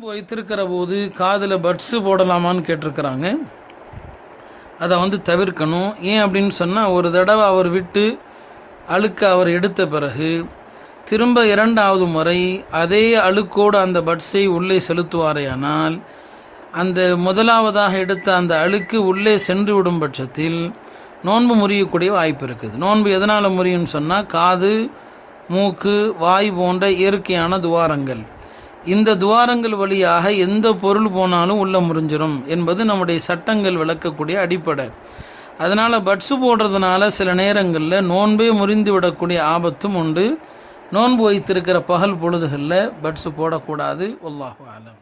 நோன்பு வைத்திருக்கிற போது காதில் பட்ஸு போடலாமான்னு கேட்டிருக்கிறாங்க. அதை வந்து தவிர்க்கணும். ஏன் அப்படின்னு சொன்னால் ஒரு தடவை அவர் விட்டு அழுக்க அவர் எடுத்த பிறகு திரும்ப இரண்டாவது முறை அதே அழுக்கோடு அந்த பட்ஸை உள்ளே செலுத்துவாரேயானால் அந்த முதலாவதாக எடுத்த அந்த அழுக்கு உள்ளே சென்று விடும் பட்சத்தில் நோன்பு முறியக்கூடிய வாய்ப்பு இருக்குது. நோன்பு எதனால் முறியும்னு சொன்னால் காது மூக்கு வாய் போன்ற இயற்கையான துவாரங்கள். இந்த துவாரங்கள் வழியாக எந்த பொருள் போனாலும் உள்ள முறிஞ்சிரும் என்பது நம்முடைய சட்டங்கள் விளக்கக்கூடிய அடிப்படை. அதனால் பட்ஸு போடுறதுனால சில நேரங்களில் நோன்பே முறிந்து விடக்கூடிய ஆபத்தும் உண்டு. நோன்பு வைத்திருக்கிற பகல் பொழுதுகளில் பட்ஸு போடக்கூடாது. அல்லாஹு ஆலம்